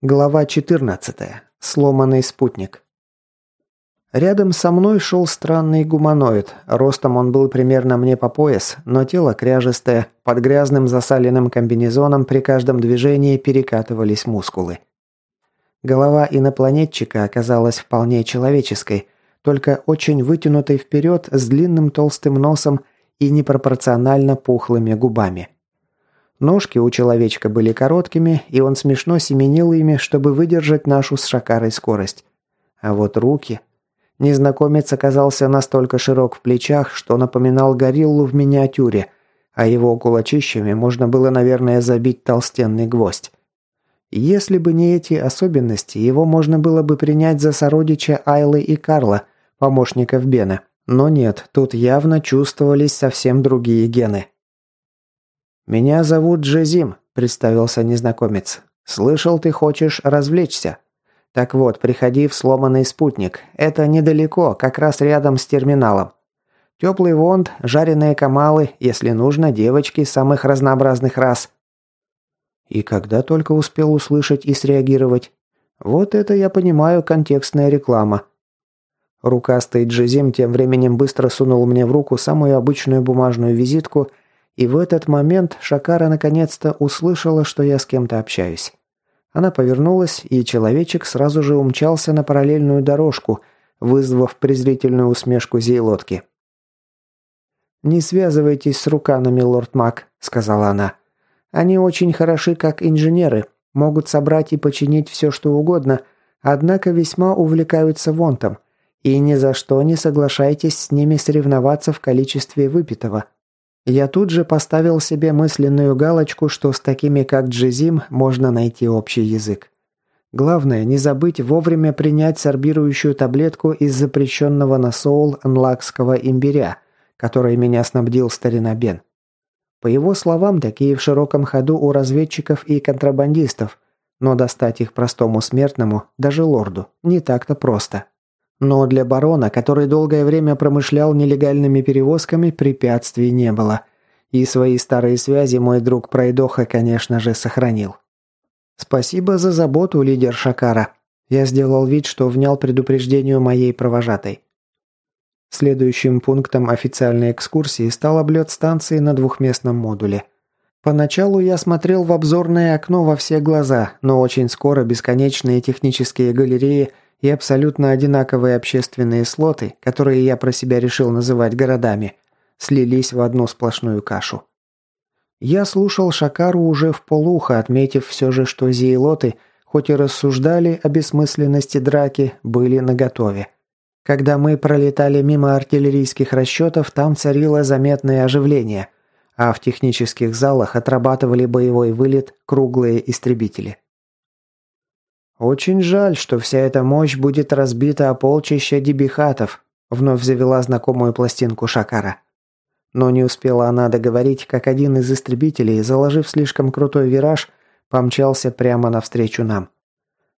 Глава 14. Сломанный спутник. Рядом со мной шел странный гуманоид. Ростом он был примерно мне по пояс, но тело кряжестое, под грязным засаленным комбинезоном при каждом движении перекатывались мускулы. Голова инопланетчика оказалась вполне человеческой, только очень вытянутой вперед с длинным толстым носом и непропорционально пухлыми губами. Ножки у человечка были короткими, и он смешно семенил ими, чтобы выдержать нашу с Шакарой скорость. А вот руки... Незнакомец оказался настолько широк в плечах, что напоминал гориллу в миниатюре, а его кулачищами можно было, наверное, забить толстенный гвоздь. Если бы не эти особенности, его можно было бы принять за сородича Айлы и Карла, помощников Бена. Но нет, тут явно чувствовались совсем другие гены. «Меня зовут Джезим», – представился незнакомец. «Слышал, ты хочешь развлечься?» «Так вот, приходи в сломанный спутник. Это недалеко, как раз рядом с терминалом. Теплый вонд, жареные камалы, если нужно, девочки самых разнообразных рас». И когда только успел услышать и среагировать. Вот это я понимаю контекстная реклама. Рукастый Джезим тем временем быстро сунул мне в руку самую обычную бумажную визитку – и в этот момент Шакара наконец-то услышала, что я с кем-то общаюсь. Она повернулась, и человечек сразу же умчался на параллельную дорожку, вызвав презрительную усмешку Зейлотки. «Не связывайтесь с руканами, лорд Мак», — сказала она. «Они очень хороши как инженеры, могут собрать и починить все, что угодно, однако весьма увлекаются вонтом, и ни за что не соглашайтесь с ними соревноваться в количестве выпитого». Я тут же поставил себе мысленную галочку, что с такими как Джизим можно найти общий язык. Главное, не забыть вовремя принять сорбирующую таблетку из запрещенного на соул анлакского имбиря, которой меня снабдил старина Бен. По его словам, такие в широком ходу у разведчиков и контрабандистов, но достать их простому смертному, даже лорду, не так-то просто. Но для барона, который долгое время промышлял нелегальными перевозками, препятствий не было. И свои старые связи мой друг Пройдоха, конечно же, сохранил. Спасибо за заботу, лидер Шакара. Я сделал вид, что внял предупреждению моей провожатой. Следующим пунктом официальной экскурсии стал облет станции на двухместном модуле. Поначалу я смотрел в обзорное окно во все глаза, но очень скоро бесконечные технические галереи – и абсолютно одинаковые общественные слоты, которые я про себя решил называть городами, слились в одну сплошную кашу. Я слушал Шакару уже в полухо, отметив все же, что зиелоты, хоть и рассуждали о бессмысленности драки, были наготове. Когда мы пролетали мимо артиллерийских расчетов, там царило заметное оживление, а в технических залах отрабатывали боевой вылет круглые истребители. «Очень жаль, что вся эта мощь будет разбита о полчища дебихатов», вновь завела знакомую пластинку Шакара. Но не успела она договорить, как один из истребителей, заложив слишком крутой вираж, помчался прямо навстречу нам.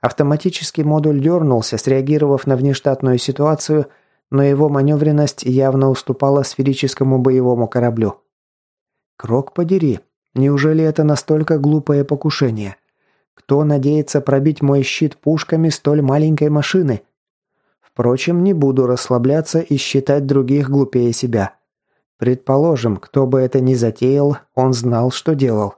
Автоматический модуль дернулся, среагировав на внештатную ситуацию, но его маневренность явно уступала сферическому боевому кораблю. «Крок подери, неужели это настолько глупое покушение?» Кто надеется пробить мой щит пушками столь маленькой машины? Впрочем, не буду расслабляться и считать других глупее себя. Предположим, кто бы это ни затеял, он знал, что делал.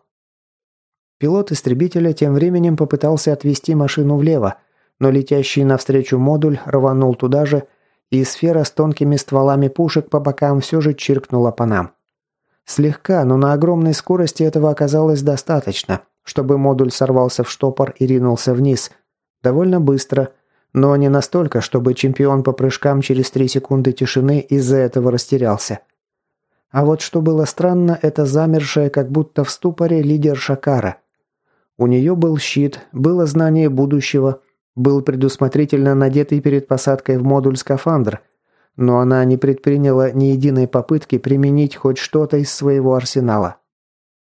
Пилот истребителя тем временем попытался отвести машину влево, но летящий навстречу модуль рванул туда же, и сфера с тонкими стволами пушек по бокам все же чиркнула по нам. Слегка, но на огромной скорости этого оказалось достаточно, чтобы модуль сорвался в штопор и ринулся вниз. Довольно быстро, но не настолько, чтобы чемпион по прыжкам через три секунды тишины из-за этого растерялся. А вот что было странно, это замершая, как будто в ступоре, лидер Шакара. У нее был щит, было знание будущего, был предусмотрительно надетый перед посадкой в модуль скафандр, но она не предприняла ни единой попытки применить хоть что-то из своего арсенала.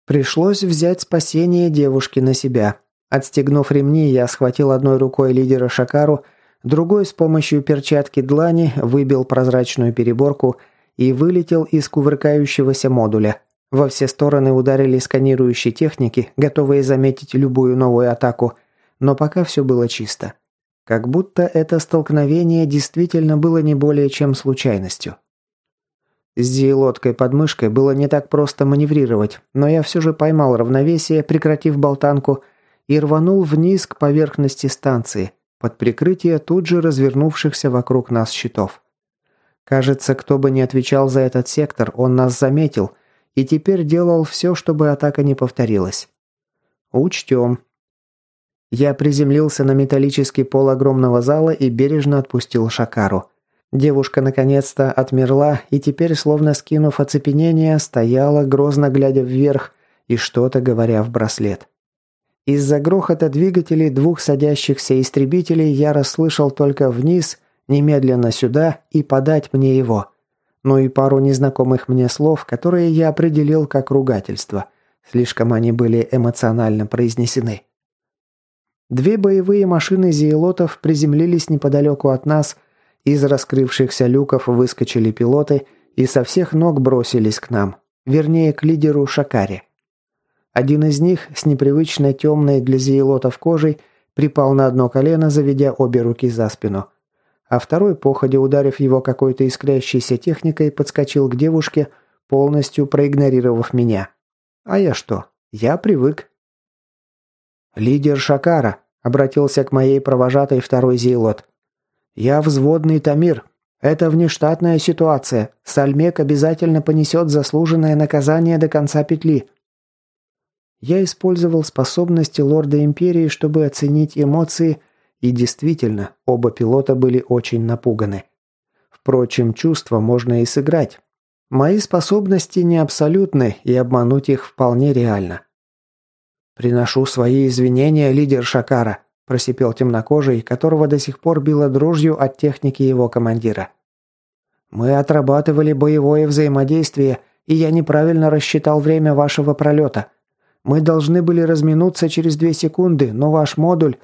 Пришлось взять спасение девушки на себя. Отстегнув ремни, я схватил одной рукой лидера Шакару, другой с помощью перчатки длани выбил прозрачную переборку и вылетел из кувыркающегося модуля. Во все стороны ударили сканирующие техники, готовые заметить любую новую атаку, но пока все было чисто. Как будто это столкновение действительно было не более чем случайностью. С зиелодкой под мышкой было не так просто маневрировать, но я все же поймал равновесие, прекратив болтанку, и рванул вниз к поверхности станции, под прикрытие тут же развернувшихся вокруг нас щитов. Кажется, кто бы ни отвечал за этот сектор, он нас заметил и теперь делал все, чтобы атака не повторилась. Учтем. Я приземлился на металлический пол огромного зала и бережно отпустил Шакару. Девушка наконец-то отмерла и теперь, словно скинув оцепенение, стояла, грозно глядя вверх и что-то говоря в браслет. Из-за грохота двигателей двух садящихся истребителей я расслышал только вниз, немедленно сюда и подать мне его. Ну и пару незнакомых мне слов, которые я определил как ругательство. Слишком они были эмоционально произнесены. Две боевые машины зиелотов приземлились неподалеку от нас – из раскрывшихся люков выскочили пилоты и со всех ног бросились к нам, вернее, к лидеру Шакари. Один из них, с непривычно темной для зиелотов кожей, припал на одно колено, заведя обе руки за спину. А второй, походя ударив его какой-то искрящейся техникой, подскочил к девушке, полностью проигнорировав меня. А я что? Я привык. «Лидер Шакара», — обратился к моей провожатой второй зиелот. «Я взводный Тамир. Это внештатная ситуация. Сальмек обязательно понесет заслуженное наказание до конца петли». Я использовал способности лорда Империи, чтобы оценить эмоции, и действительно, оба пилота были очень напуганы. Впрочем, чувства можно и сыграть. Мои способности не абсолютны, и обмануть их вполне реально. «Приношу свои извинения, лидер Шакара», просипел темнокожий, которого до сих пор било дрожью от техники его командира. «Мы отрабатывали боевое взаимодействие, и я неправильно рассчитал время вашего пролета. Мы должны были разминуться через две секунды, но ваш модуль...»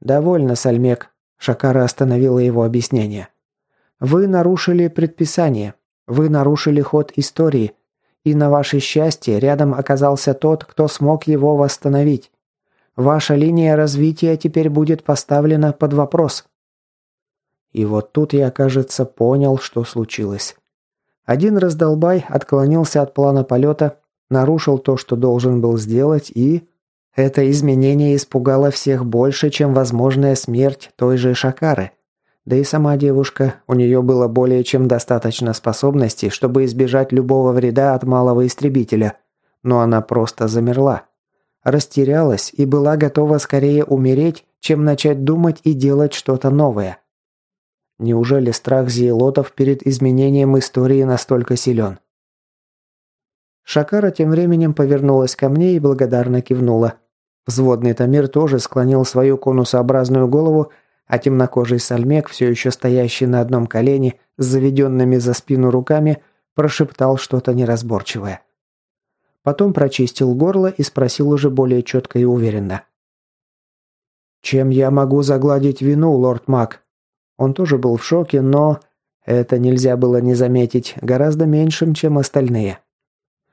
«Довольно, Сальмек», — Шакара остановила его объяснение. «Вы нарушили предписание. Вы нарушили ход истории. И на ваше счастье рядом оказался тот, кто смог его восстановить. Ваша линия развития теперь будет поставлена под вопрос». И вот тут я, кажется, понял, что случилось. Один раздолбай отклонился от плана полета, нарушил то, что должен был сделать, и... Это изменение испугало всех больше, чем возможная смерть той же Шакары. Да и сама девушка, у нее было более чем достаточно способностей, чтобы избежать любого вреда от малого истребителя. Но она просто замерла растерялась и была готова скорее умереть, чем начать думать и делать что-то новое. Неужели страх зиелотов перед изменением истории настолько силен? Шакара тем временем повернулась ко мне и благодарно кивнула. Взводный Тамир тоже склонил свою конусообразную голову, а темнокожий Сальмек, все еще стоящий на одном колене, с заведенными за спину руками, прошептал что-то неразборчивое. Потом прочистил горло и спросил уже более четко и уверенно. «Чем я могу загладить вину, лорд Мак?» Он тоже был в шоке, но... Это нельзя было не заметить, гораздо меньшим, чем остальные.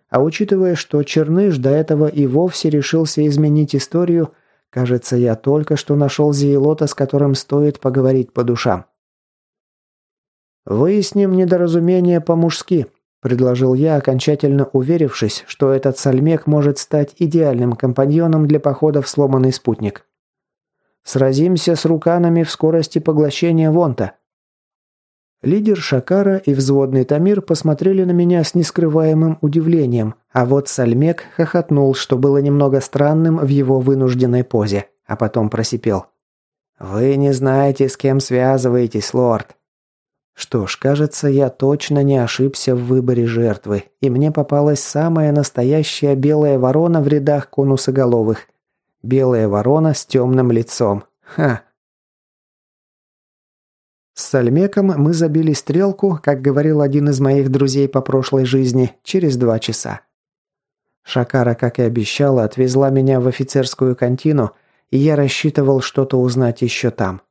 А учитывая, что Черныш до этого и вовсе решился изменить историю, кажется, я только что нашел Зиелота, с которым стоит поговорить по душам. «Выясним недоразумение по-мужски», предложил я, окончательно уверившись, что этот сальмек может стать идеальным компаньоном для похода в сломанный спутник. Сразимся с руканами в скорости поглощения Вонта. Лидер Шакара и взводный Тамир посмотрели на меня с нескрываемым удивлением, а вот Сальмек хохотнул, что было немного странным в его вынужденной позе, а потом просипел. «Вы не знаете, с кем связываетесь, лорд. Что ж, кажется, я точно не ошибся в выборе жертвы, и мне попалась самая настоящая белая ворона в рядах конусоголовых. Белая ворона с темным лицом. Ха! С Сальмеком мы забили стрелку, как говорил один из моих друзей по прошлой жизни, через два часа. Шакара, как и обещала, отвезла меня в офицерскую контину, и я рассчитывал что-то узнать еще там.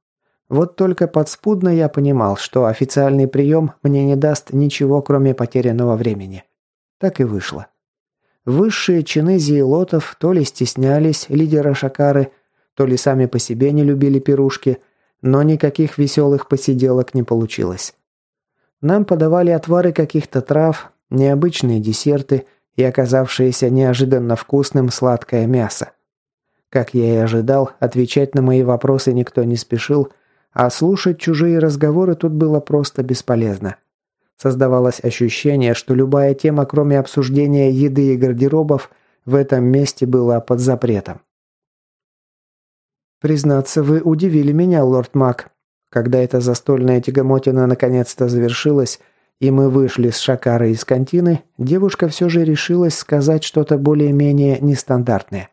Вот только подспудно я понимал, что официальный прием мне не даст ничего, кроме потерянного времени. Так и вышло. Высшие чины зиелотов то ли стеснялись лидера Шакары, то ли сами по себе не любили пирушки, но никаких веселых посиделок не получилось. Нам подавали отвары каких-то трав, необычные десерты и оказавшееся неожиданно вкусным сладкое мясо. Как я и ожидал, отвечать на мои вопросы никто не спешил, а слушать чужие разговоры тут было просто бесполезно. Создавалось ощущение, что любая тема, кроме обсуждения еды и гардеробов, в этом месте была под запретом. «Признаться, вы удивили меня, лорд Мак», когда эта застольная тягомотина наконец-то завершилась, и мы вышли с Шакара из контины, девушка все же решилась сказать что-то более-менее нестандартное.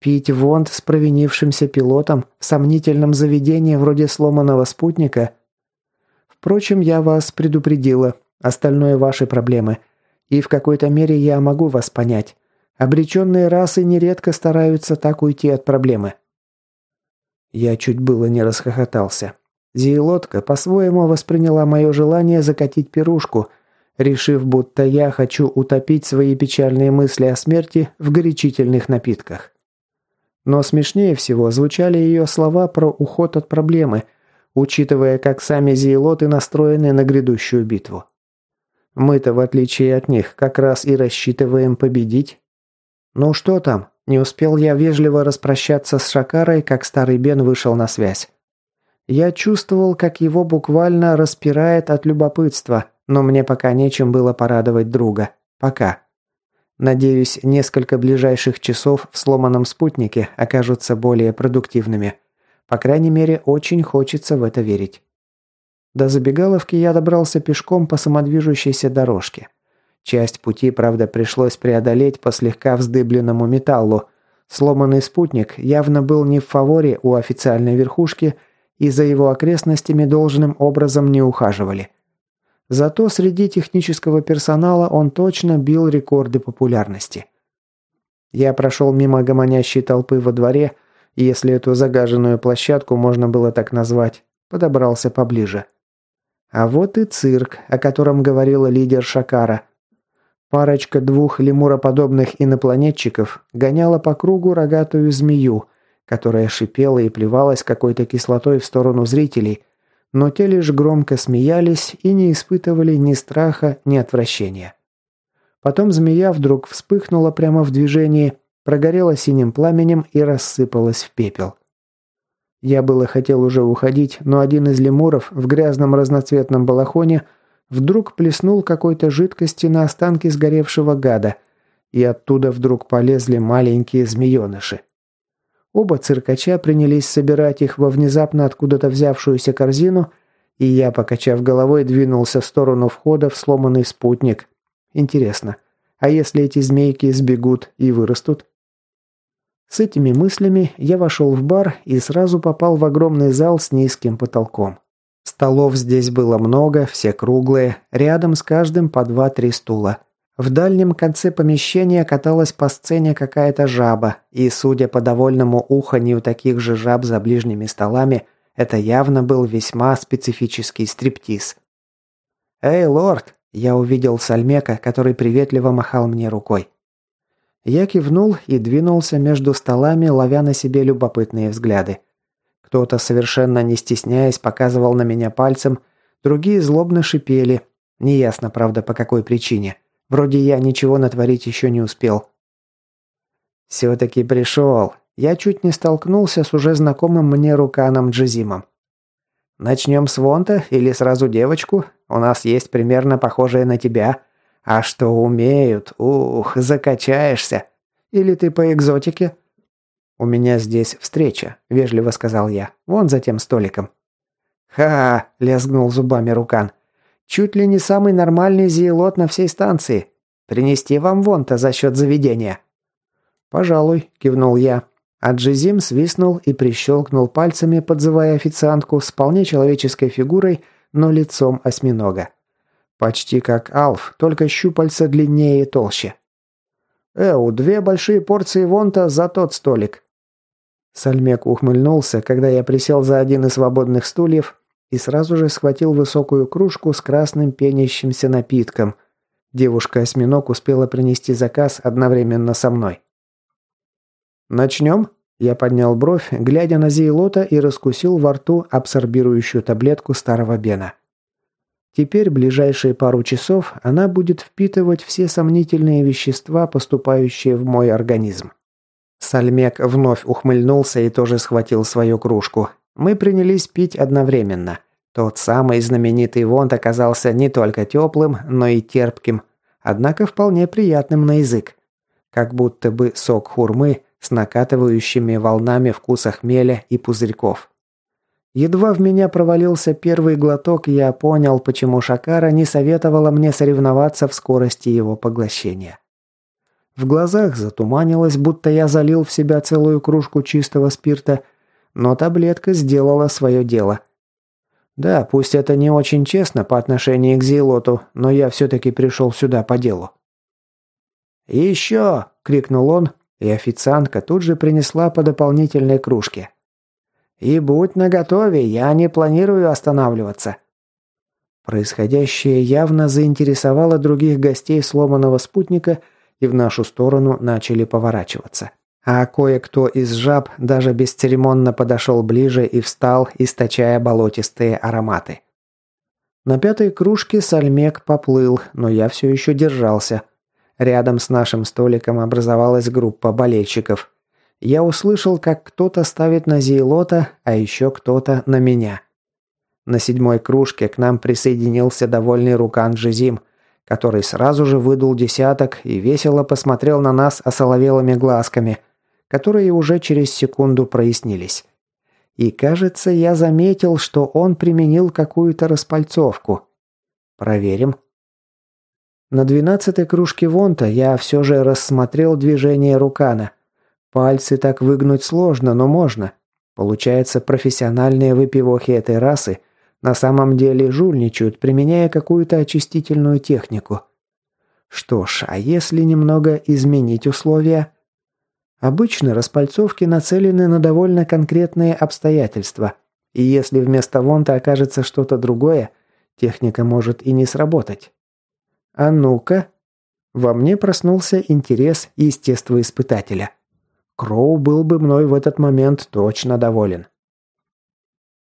Пить вонт с провинившимся пилотом в сомнительном заведении вроде сломанного спутника? Впрочем, я вас предупредила, остальное ваши проблемы. И в какой-то мере я могу вас понять. Обреченные расы нередко стараются так уйти от проблемы. Я чуть было не расхохотался. Зиелотка по-своему восприняла мое желание закатить пирушку, решив, будто я хочу утопить свои печальные мысли о смерти в горячительных напитках. Но смешнее всего звучали ее слова про уход от проблемы, учитывая, как сами зиелоты настроены на грядущую битву. Мы-то, в отличие от них, как раз и рассчитываем победить. Ну что там, не успел я вежливо распрощаться с Шакарой, как старый Бен вышел на связь. Я чувствовал, как его буквально распирает от любопытства, но мне пока нечем было порадовать друга. Пока. Надеюсь, несколько ближайших часов в сломанном спутнике окажутся более продуктивными. По крайней мере, очень хочется в это верить. До забегаловки я добрался пешком по самодвижущейся дорожке. Часть пути, правда, пришлось преодолеть по слегка вздыбленному металлу. Сломанный спутник явно был не в фаворе у официальной верхушки, и за его окрестностями должным образом не ухаживали. Зато среди технического персонала он точно бил рекорды популярности. Я прошел мимо гомонящей толпы во дворе, если эту загаженную площадку можно было так назвать, подобрался поближе. А вот и цирк, о котором говорила лидер Шакара. Парочка двух лемуроподобных инопланетчиков гоняла по кругу рогатую змею, которая шипела и плевалась какой-то кислотой в сторону зрителей, но те лишь громко смеялись и не испытывали ни страха, ни отвращения. Потом змея вдруг вспыхнула прямо в движении, прогорела синим пламенем и рассыпалась в пепел. Я было хотел уже уходить, но один из лемуров в грязном разноцветном балахоне – вдруг плеснул какой-то жидкости на останки сгоревшего гада, и оттуда вдруг полезли маленькие змееныши. Оба циркача принялись собирать их во внезапно откуда-то взявшуюся корзину, и я, покачав головой, двинулся в сторону входа в сломанный спутник. Интересно, а если эти змейки сбегут и вырастут? С этими мыслями я вошел в бар и сразу попал в огромный зал с низким потолком. Столов здесь было много, все круглые, рядом с каждым по два-три стула. В дальнем конце помещения каталась по сцене какая-то жаба, и, судя по довольному уханью таких же жаб за ближними столами, это явно был весьма специфический стриптиз. «Эй, лорд!» – я увидел Сальмека, который приветливо махал мне рукой. Я кивнул и двинулся между столами, ловя на себе любопытные взгляды. Кто-то, совершенно не стесняясь, показывал на меня пальцем, другие злобно шипели. Неясно, правда, по какой причине. Вроде я ничего натворить еще не успел. «Все-таки пришел. Я чуть не столкнулся с уже знакомым мне руканом Джизимом. Начнем с Вонта или сразу девочку? У нас есть примерно похожая на тебя. А что умеют? Ух, закачаешься. Или ты по экзотике?» «У меня здесь встреча», – вежливо сказал я. «Вон за тем столиком». «Ха!» – лязгнул зубами Рукан. «Чуть ли не самый нормальный зиелот на всей станции. Принести вам вон-то за счет заведения». «Пожалуй», – кивнул я. А Джизим свистнул и прищелкнул пальцами, подзывая официантку с вполне человеческой фигурой, но лицом осьминога. Почти как Алф, только щупальца длиннее и толще. «Эу, две большие порции вонта за тот столик», Сальмек ухмыльнулся, когда я присел за один из свободных стульев и сразу же схватил высокую кружку с красным пенящимся напитком. Девушка-осьминог успела принести заказ одновременно со мной. «Начнем?» Я поднял бровь, глядя на Зейлота и раскусил во рту абсорбирующую таблетку старого Бена. Теперь ближайшие пару часов она будет впитывать все сомнительные вещества, поступающие в мой организм. Сальмек вновь ухмыльнулся и тоже схватил свою кружку. Мы принялись пить одновременно. Тот самый знаменитый вонт оказался не только теплым, но и терпким, однако вполне приятным на язык. Как будто бы сок хурмы с накатывающими волнами вкуса хмеля и пузырьков. Едва в меня провалился первый глоток, я понял, почему Шакара не советовала мне соревноваться в скорости его поглощения. В глазах затуманилось, будто я залил в себя целую кружку чистого спирта, но таблетка сделала свое дело. Да, пусть это не очень честно по отношению к Зейлоту, но я все-таки пришел сюда по делу. «Еще!» – крикнул он, и официантка тут же принесла по дополнительной кружке. «И будь наготове, я не планирую останавливаться». Происходящее явно заинтересовало других гостей сломанного спутника, и в нашу сторону начали поворачиваться. А кое-кто из жаб даже бесцеремонно подошел ближе и встал, источая болотистые ароматы. На пятой кружке сальмек поплыл, но я все еще держался – Рядом с нашим столиком образовалась группа болельщиков. Я услышал, как кто-то ставит на Зейлота, а еще кто-то на меня. На седьмой кружке к нам присоединился довольный Рукан Джизим, который сразу же выдул десяток и весело посмотрел на нас осоловелыми глазками, которые уже через секунду прояснились. И кажется, я заметил, что он применил какую-то распальцовку. Проверим. На двенадцатой кружке Вонта я все же рассмотрел движение Рукана. Пальцы так выгнуть сложно, но можно. Получается, профессиональные выпивохи этой расы на самом деле жульничают, применяя какую-то очистительную технику. Что ж, а если немного изменить условия? Обычно распальцовки нацелены на довольно конкретные обстоятельства. И если вместо Вонта окажется что-то другое, техника может и не сработать. А ну-ка. Во мне проснулся интерес естествоиспытателя. Кроу был бы мной в этот момент точно доволен.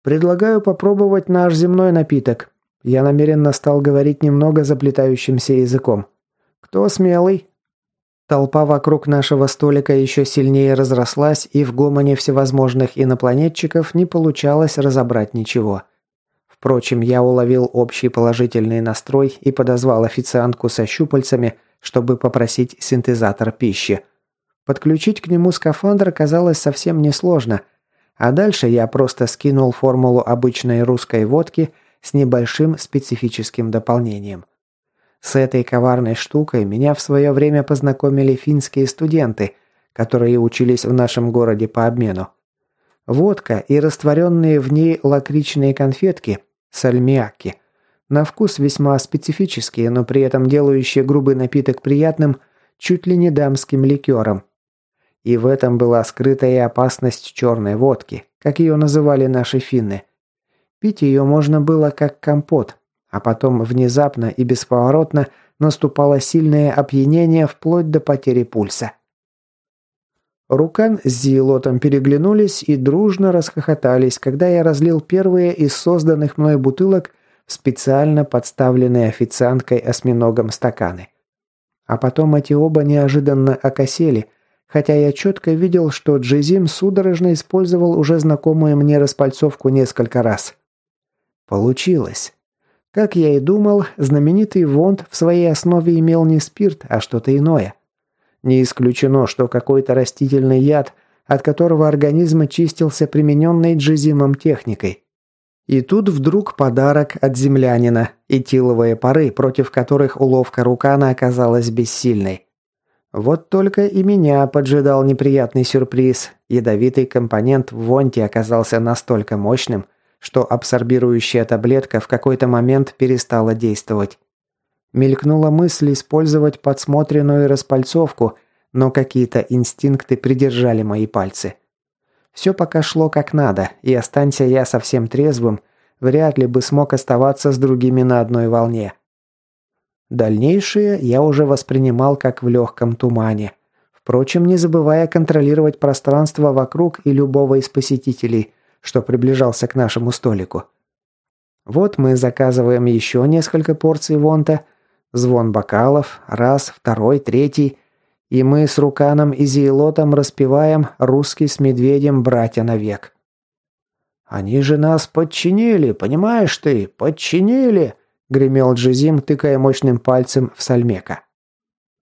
Предлагаю попробовать наш земной напиток. Я намеренно стал говорить немного заплетающимся языком. Кто смелый? Толпа вокруг нашего столика еще сильнее разрослась, и в гомоне всевозможных инопланетчиков не получалось разобрать ничего. Впрочем, я уловил общий положительный настрой и подозвал официантку со щупальцами, чтобы попросить синтезатор пищи. Подключить к нему скафандр оказалось совсем несложно, а дальше я просто скинул формулу обычной русской водки с небольшим специфическим дополнением. С этой коварной штукой меня в свое время познакомили финские студенты, которые учились в нашем городе по обмену. Водка и растворенные в ней лакричные конфетки Сальмиаки. На вкус весьма специфические, но при этом делающие грубый напиток приятным, чуть ли не дамским ликером. И в этом была скрытая опасность черной водки, как ее называли наши финны. Пить ее можно было как компот, а потом внезапно и бесповоротно наступало сильное опьянение вплоть до потери пульса. Рукан с Зиелотом переглянулись и дружно расхохотались, когда я разлил первые из созданных мной бутылок специально подставленные официанткой осьминогом стаканы. А потом эти оба неожиданно окосели, хотя я четко видел, что Джизим судорожно использовал уже знакомую мне распальцовку несколько раз. Получилось. Как я и думал, знаменитый Вонд в своей основе имел не спирт, а что-то иное – не исключено, что какой-то растительный яд, от которого организм очистился примененной джизимом техникой. И тут вдруг подарок от землянина, этиловые пары, против которых уловка Рукана оказалась бессильной. Вот только и меня поджидал неприятный сюрприз. Ядовитый компонент в вонте оказался настолько мощным, что абсорбирующая таблетка в какой-то момент перестала действовать. Мелькнула мысль использовать подсмотренную распальцовку, но какие-то инстинкты придержали мои пальцы. Все пока шло как надо, и останься я совсем трезвым, вряд ли бы смог оставаться с другими на одной волне. Дальнейшее я уже воспринимал как в легком тумане. Впрочем, не забывая контролировать пространство вокруг и любого из посетителей, что приближался к нашему столику. Вот мы заказываем еще несколько порций вонта, звон бокалов, раз, второй, третий, и мы с Руканом и Зейлотом распеваем «Русский с медведем, братья навек». «Они же нас подчинили, понимаешь ты? Подчинили!» – гремел Джизим, тыкая мощным пальцем в Сальмека.